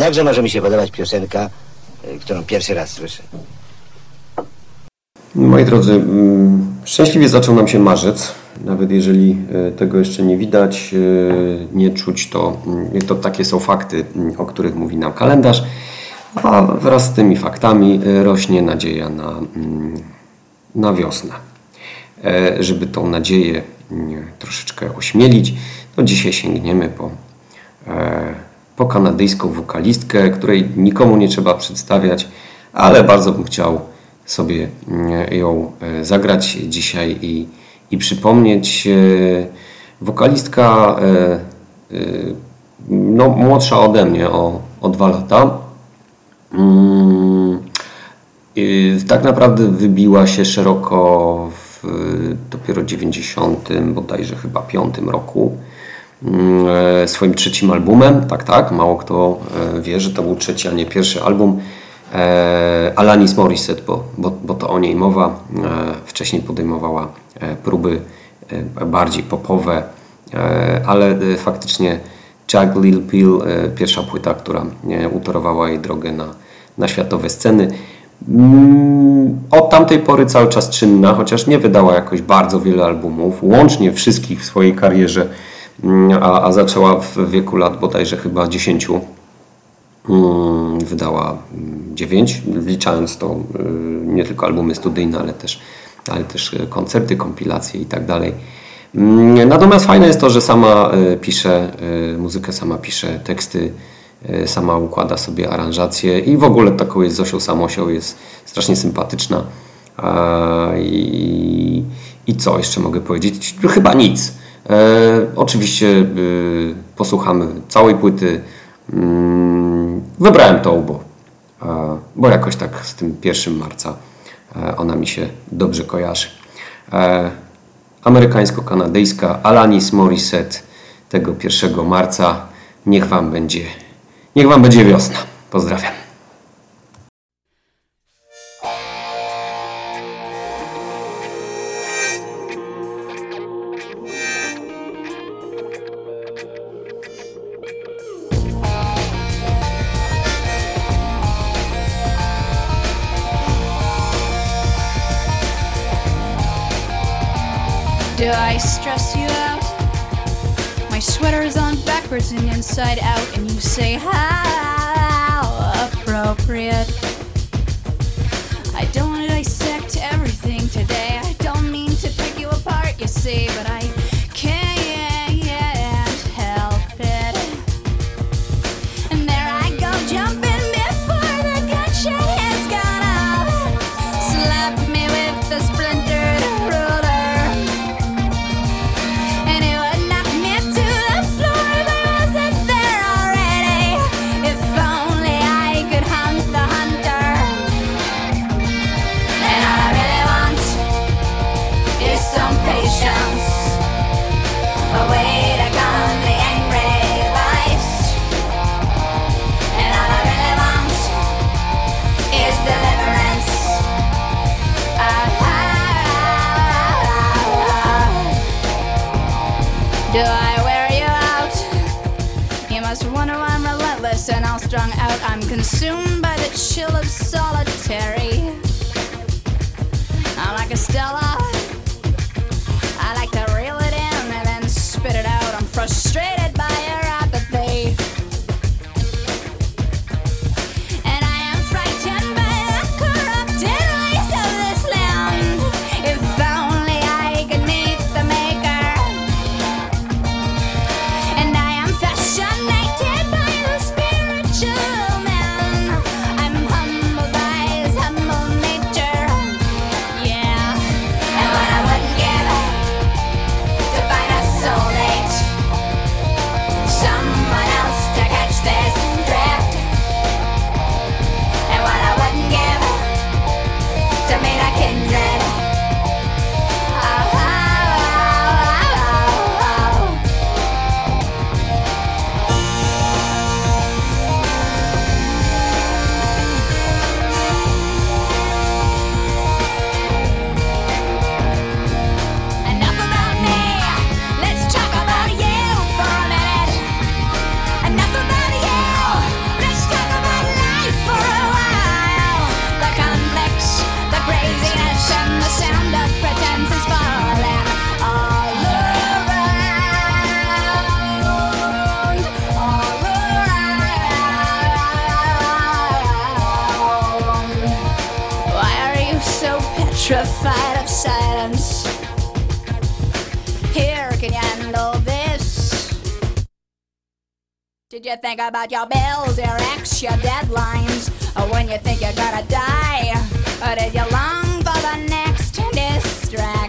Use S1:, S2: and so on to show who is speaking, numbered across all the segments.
S1: Jakże może mi się podobać piosenka, y, którą pierwszy raz słyszę?
S2: Moi drodzy, mm, szczęśliwie zaczął nam się marzec. Nawet jeżeli e, tego jeszcze nie widać, e, nie czuć, to, mm, to takie są fakty, mm, o których mówi nam kalendarz. A wraz z tymi faktami e, rośnie nadzieja na, na wiosnę. E, Żeby tą nadzieję troszeczkę ośmielić, to dzisiaj sięgniemy po, e, po kanadyjską wokalistkę, której nikomu nie trzeba przedstawiać, ale bardzo bym chciał sobie mm, ją e, zagrać dzisiaj i, i przypomnieć. E, Wokalistka e, no, młodsza ode mnie o, o dwa lata. Mm, tak naprawdę wybiła się szeroko w dopiero 90, bodajże chyba 5 roku swoim trzecim albumem. Tak, tak, mało kto e, wie, że to był trzeci, a nie pierwszy album. E, Alanis Morissette, bo, bo, bo to o niej mowa. E, wcześniej podejmowała e, próby e, bardziej popowe, e, ale e, faktycznie Jack Lil Pill, e, pierwsza płyta, która e, utorowała jej drogę na, na światowe sceny. Mm, Od tamtej pory cały czas czynna, chociaż nie wydała jakoś bardzo wiele albumów, łącznie wszystkich w swojej karierze, mm, a, a zaczęła w wieku lat bodajże chyba 10. Mm, Wydała 9, wliczając to y, nie tylko albumy studyjne, ale też, ale też y, koncerty, kompilacje i tak dalej. Mm, Natomiast fajne jest to, że sama y, pisze muzykę, sama pisze teksty, sama układa sobie aranżacje i w ogóle taką jest Zosią Samosią, jest strasznie sympatyczna. I, I co jeszcze mogę powiedzieć? Chyba nic. E, oczywiście y, posłuchamy całej płyty. Mm, Wybrałem tą, bo, e, bo jakoś tak z tym 1 marca e, ona mi się dobrze kojarzy. E, Amerykańsko-kanadyjska Alanis Morissette tego 1 marca. Niech Wam będzie, niech Wam będzie wiosna. Pozdrawiam.
S3: Is on backwards and inside out, and you say, How appropriate. I don't want to dissect everything today. I don't mean to pick you apart, you see, but
S4: Did you think about your bills, your ex, your deadlines? Or when you think you're gonna die? Or did you long for the next distress?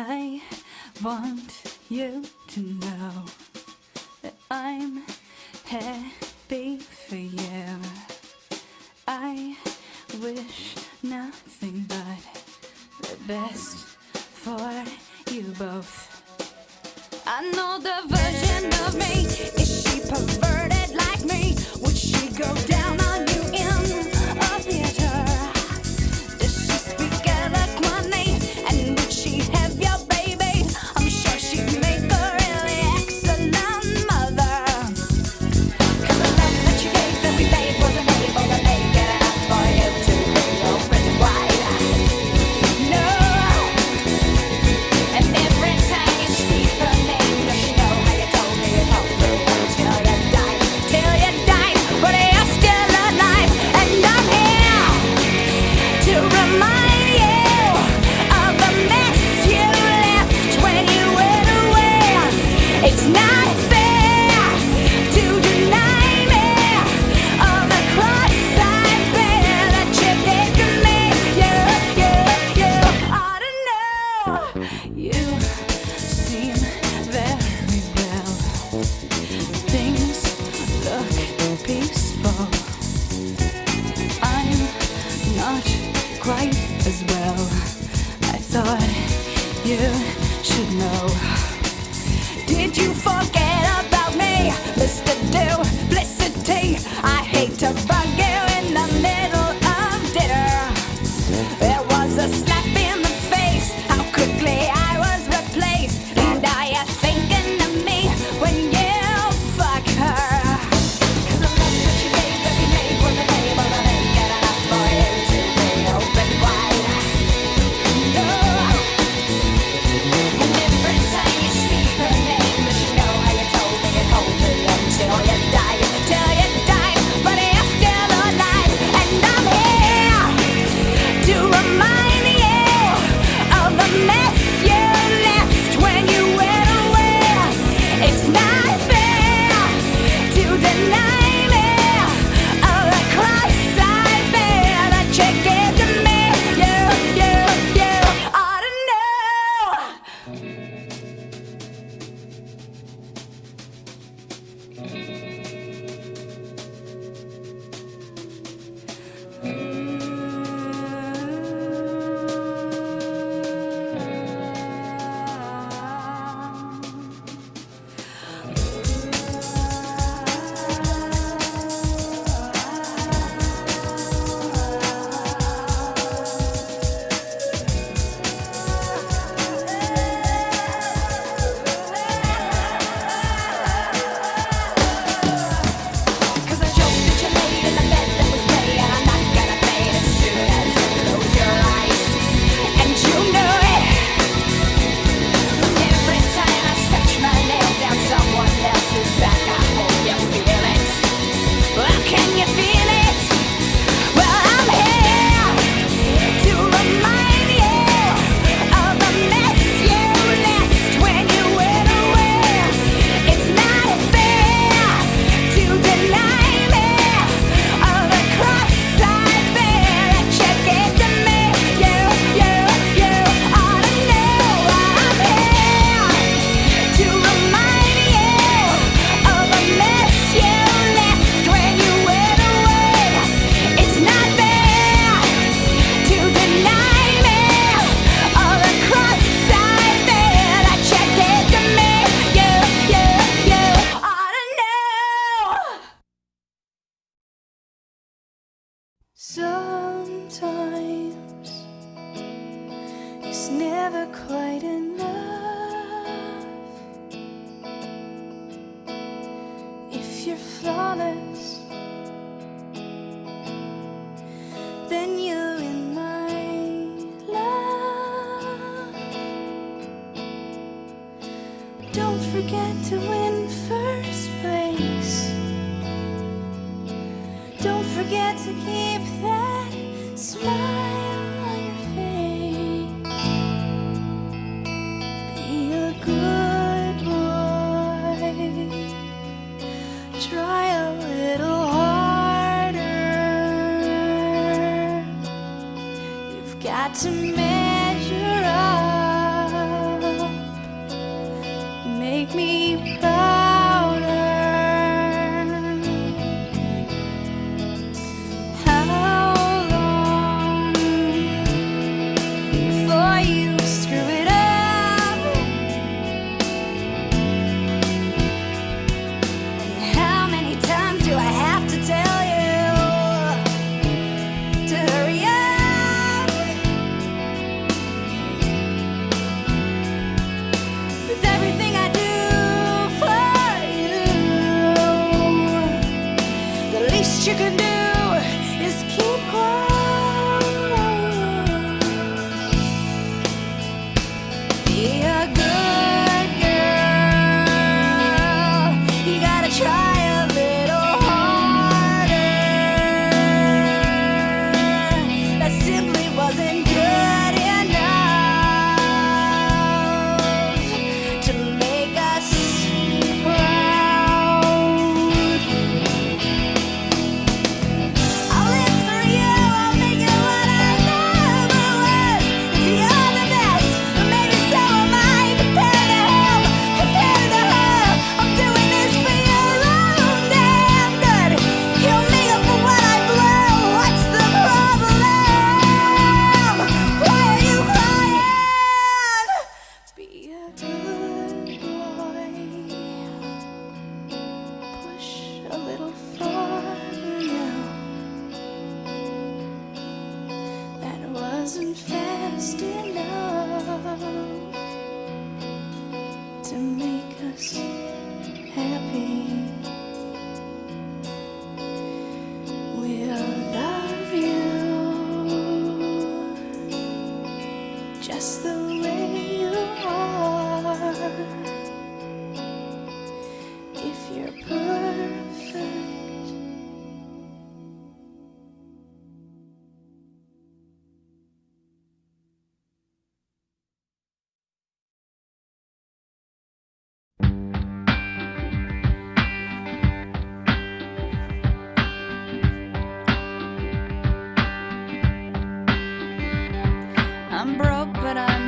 S4: I want
S3: you to know that I'm happy for you. I wish nothing but the best for you both. I know the version of me. Is she perverted like me? Would she go down on you in a theater?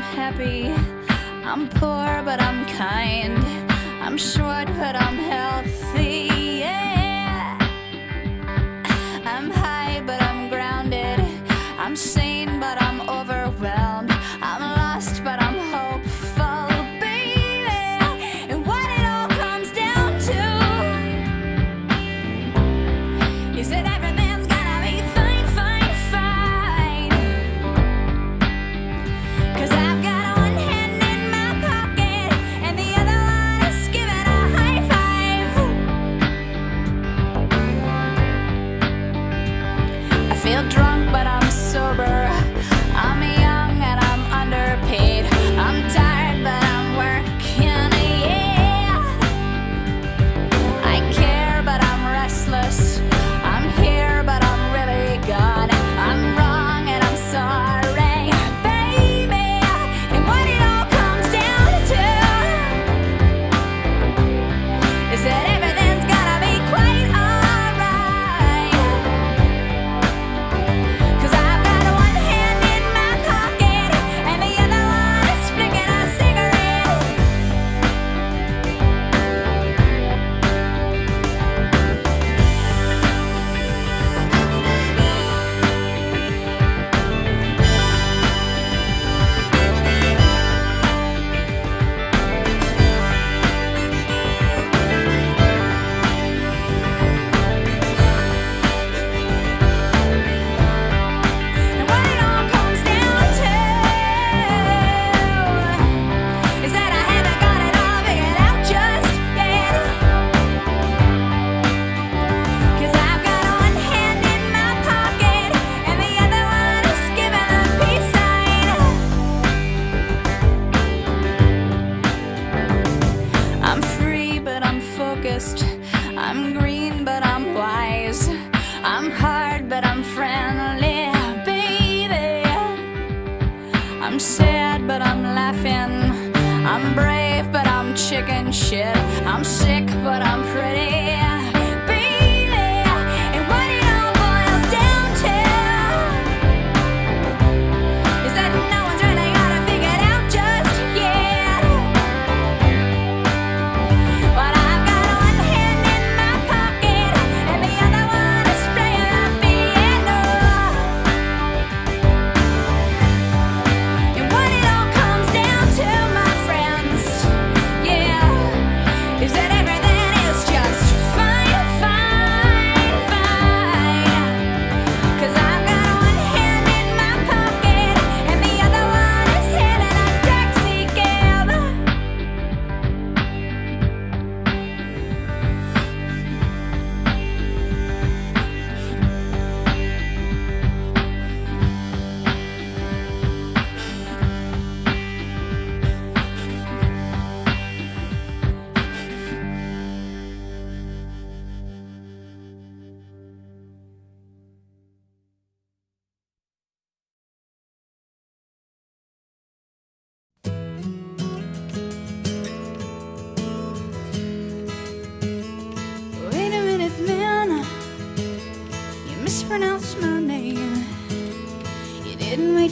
S3: I'm happy. I'm poor, but I'm kind. I'm short, but I'm healthy.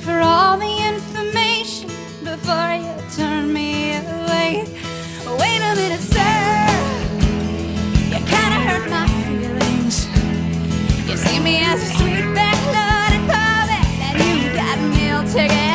S3: for all the information before you turn me away. Wait a minute, sir. You kinda hurt my feelings. You see me as a sweet back loaded puppet, and you've got me all together.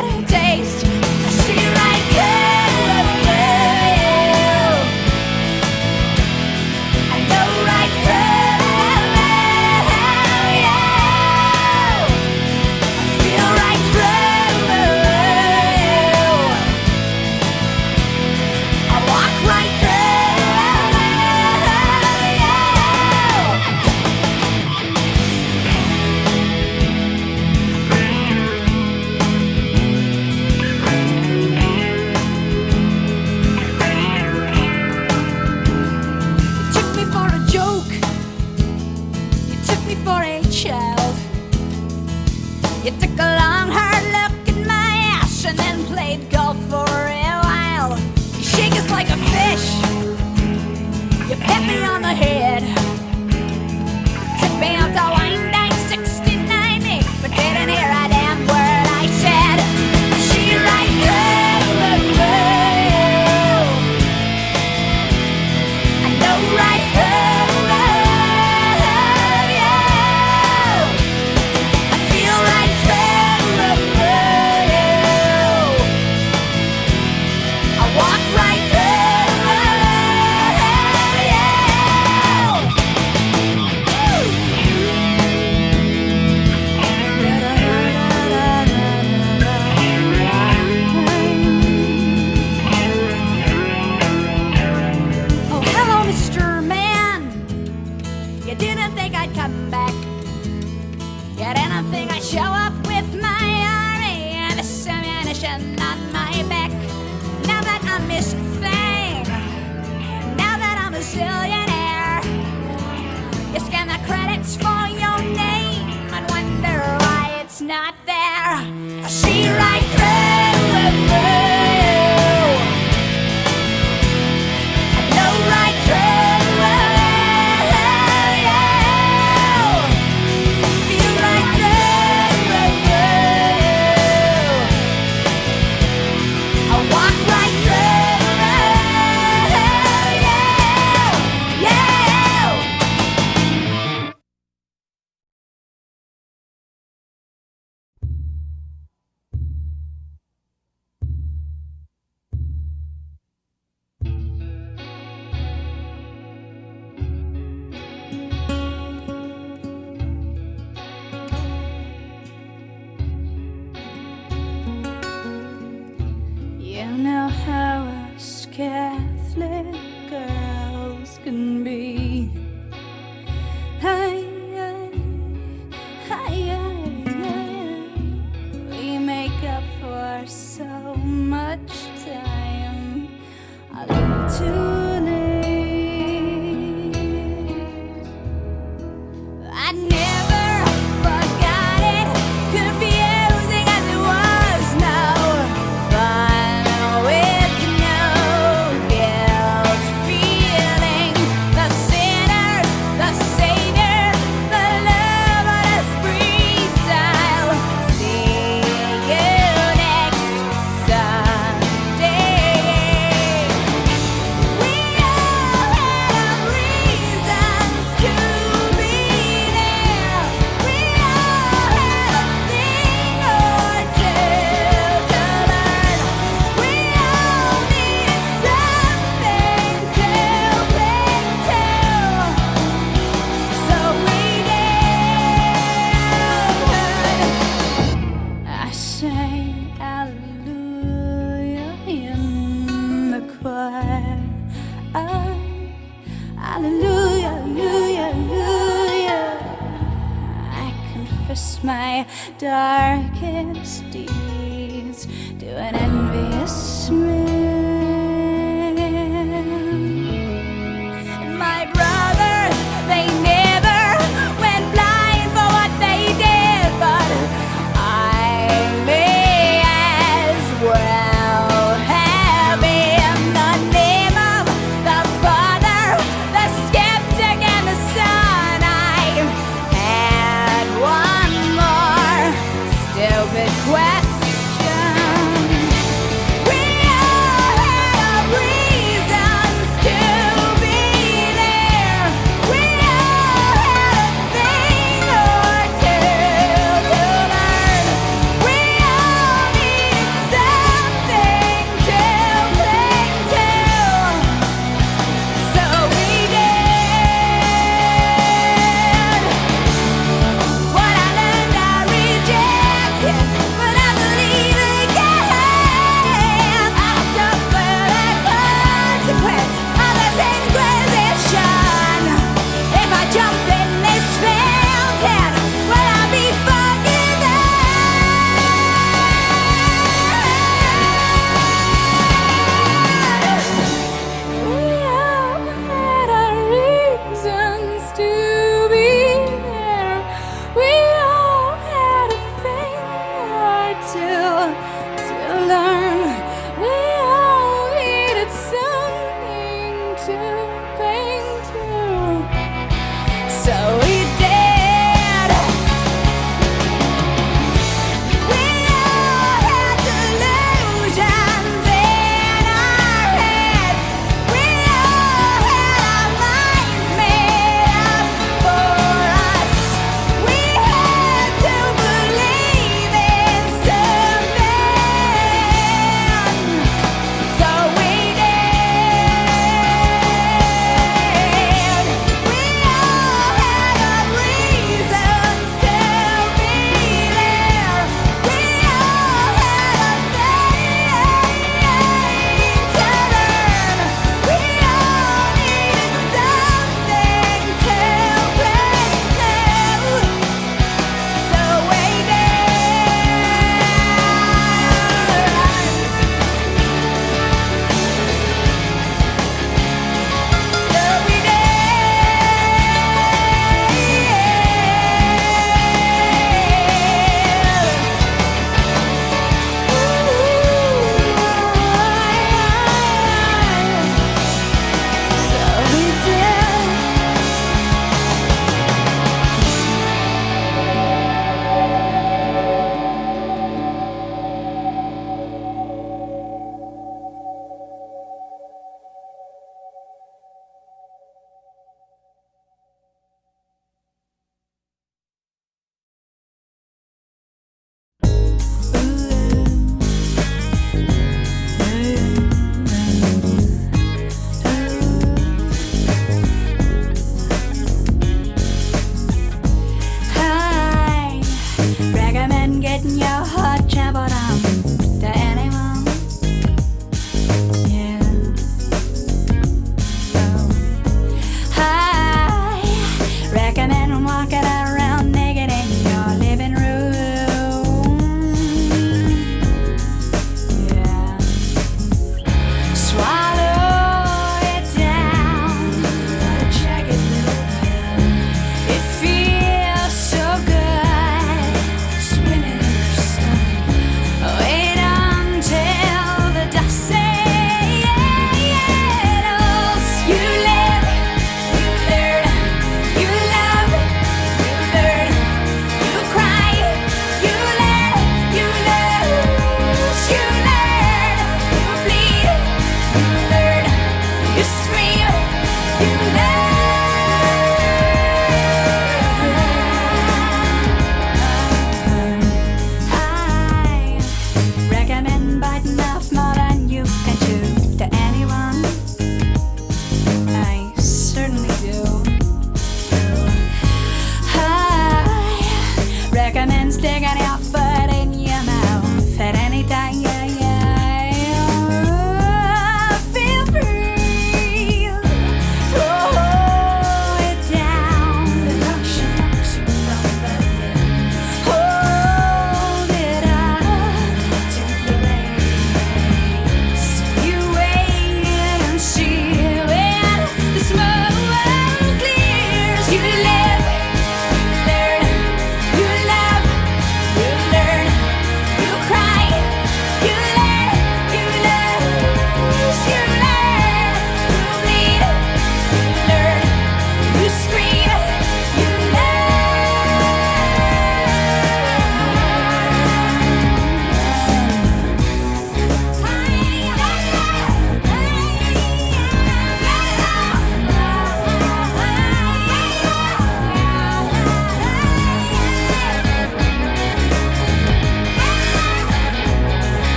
S3: You didn't think I'd come back. Yet, anything I show up with my army and the ammunition on my back. Now that I'm Miss Fame, now that I'm a zillionaire, you scan the credits for your name and wonder why it's not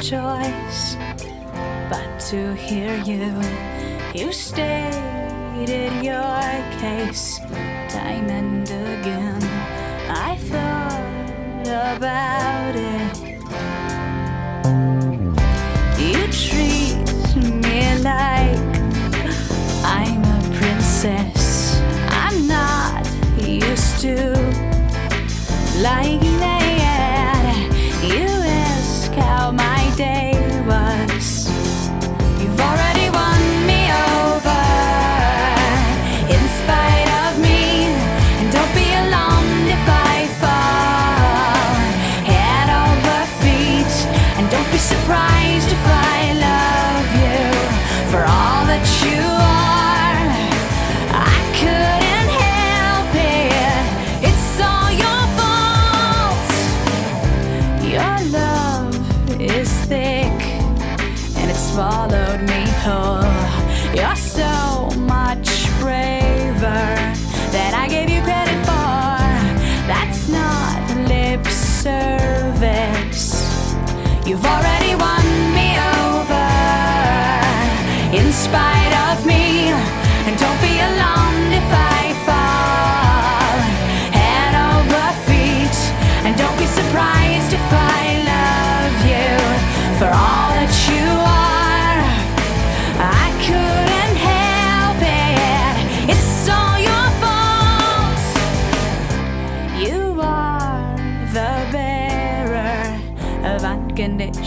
S3: choice but to hear you. You stated your case time and again. I thought about it. You treat me like I'm a princess. I'm not used to lying.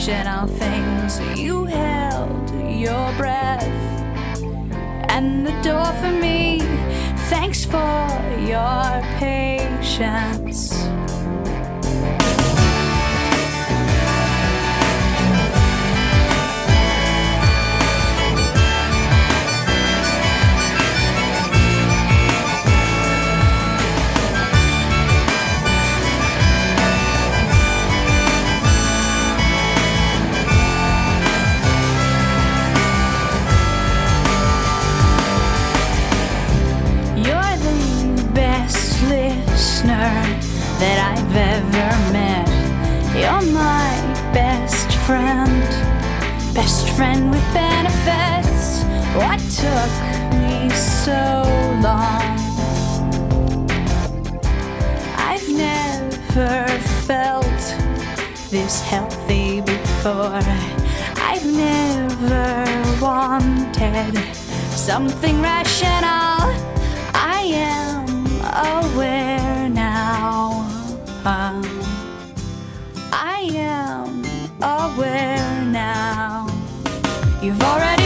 S3: exceptional things. You held your breath and the door for me. Thanks for your patience. that I've ever met. You're my best friend, best friend with benefits. What took me so long? I've never felt this healthy before. I've never wanted something rational. I am aware. aware now. You've already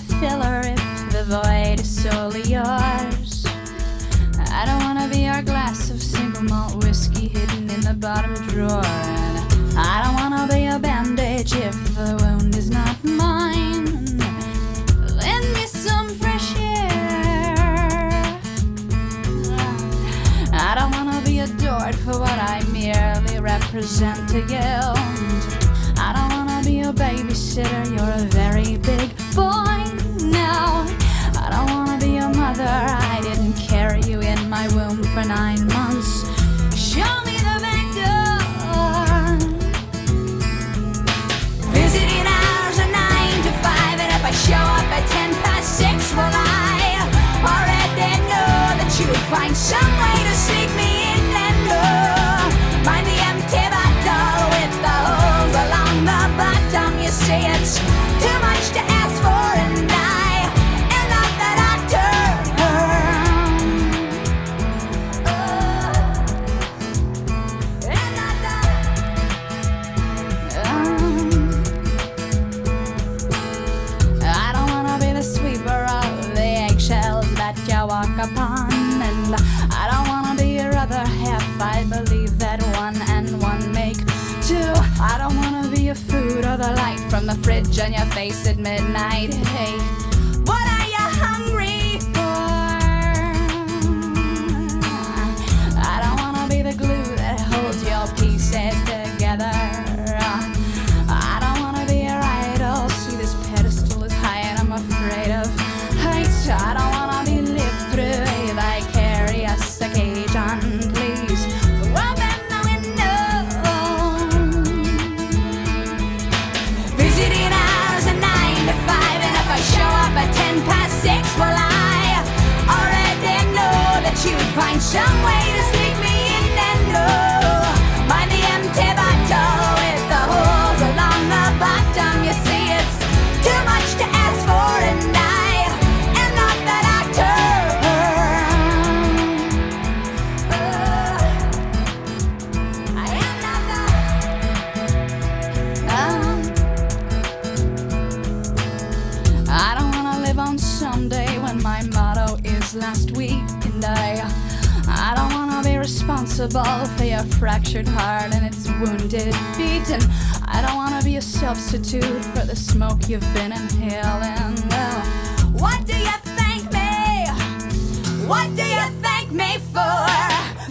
S3: filler if the void is solely yours. I don't wanna be your glass of single malt whiskey hidden in the bottom drawer. And I don't wanna be a bandage if the wound is not mine. Lend me some fresh air. I don't wanna be adored for what I merely represent to you. I don't wanna be a babysitter, you're a very big boy mother, I didn't carry you in my womb for nine months. Show me the back. Visiting hours are nine to five, and if I show up at ten past six, well, I already know that you'll find some way to sneak fridge on your face at midnight. Hey, responsible for your fractured heart and its wounded beat, and I don't wanna be a substitute for the smoke you've been inhaling. Well, what do you thank me? What do you thank me for?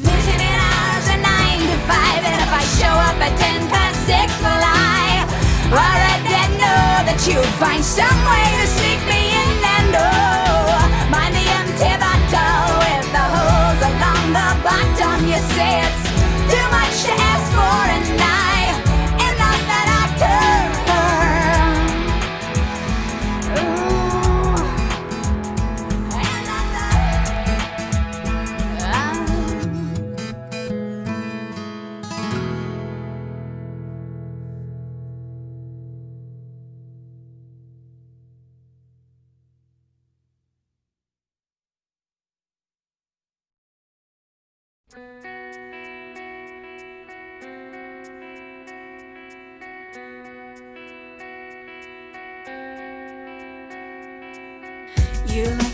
S3: Visiting hours are nine to five, and if I show up at ten past six, well, I already know that you'll find some way to sneak me in and say it's you.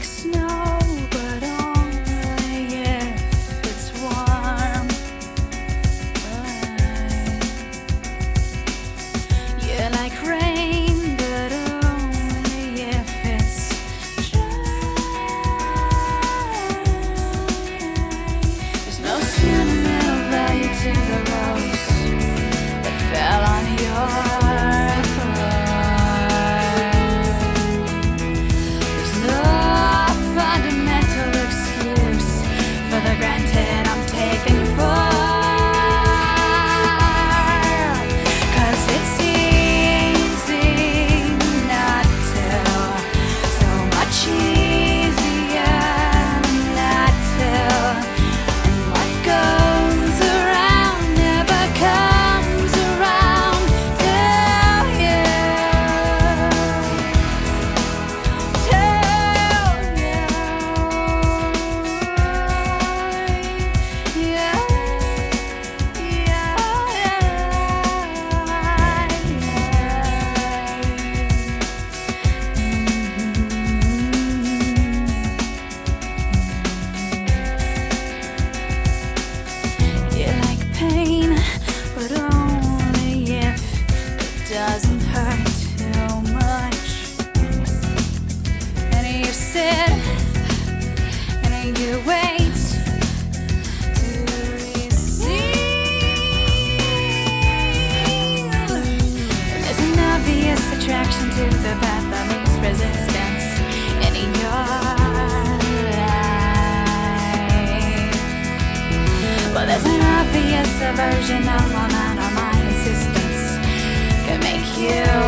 S3: perversion of my mind or my existence. Can make you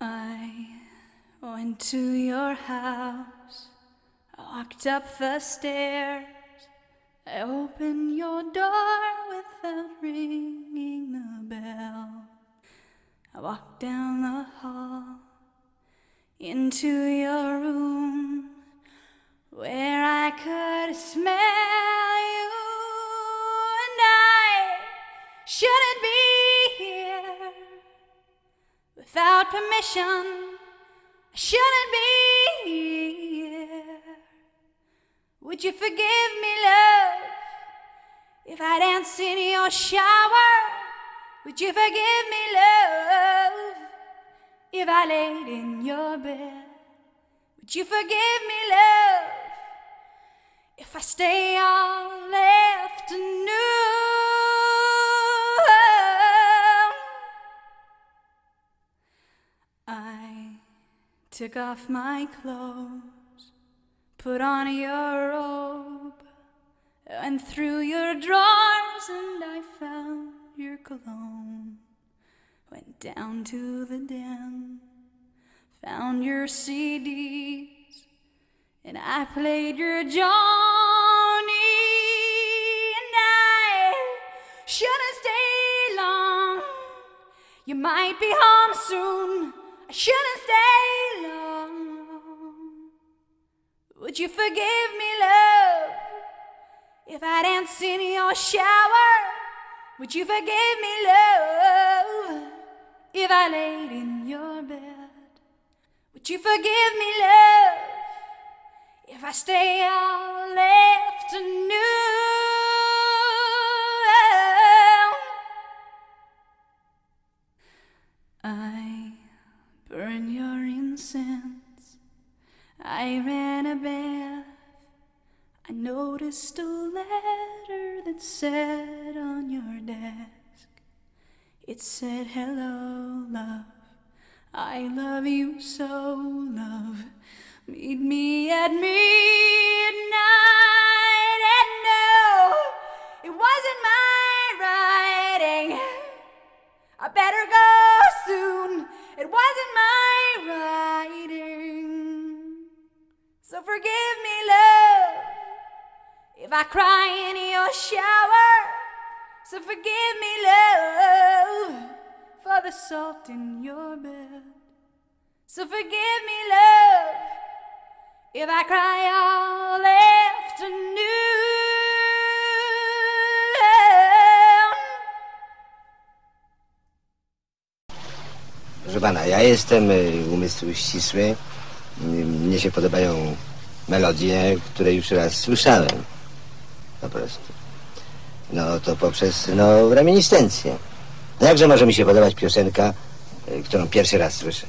S3: I went to your house. I walked up the stairs. I opened your door without ringing the bell. I walked down the hall into your room where I could smell you, and I shouldn't be without permission. I shouldn't be here. Would you forgive me, love, if I dance in your shower? Would you forgive me, love, if I laid in your bed? Would you forgive me, love, if I stay all afternoon? Took off my clothes, put on your robe, went through your drawers, and I found your cologne. Went down to the den, found your CDs, and I played your Joni. And I shouldn't stay long. You might be home soon. I shouldn't stay Would you forgive me, love, if I dance in your shower? Would you forgive me, love, if I laid in your bed? Would you forgive me, love, if I stay all afternoon? I burn your incense. I ran a bath. I noticed a letter that sat on your desk. It said, Hello, love. I love you so, love. Meet me at midnight. And no, it wasn't my writing. I better go soon. It wasn't my writing. So forgive me, love, if I cry in your shower. So forgive me, love, for the salt in your bed. So forgive me, love, if I cry all afternoon.
S1: Proszę pana, ja jestem umysł ścisły. Mnie się podobają melodie, które już raz słyszałem. Po prostu. No to poprzez, no, reminiscencję. No jakże może mi się podobać piosenka, y, którą pierwszy raz słyszę?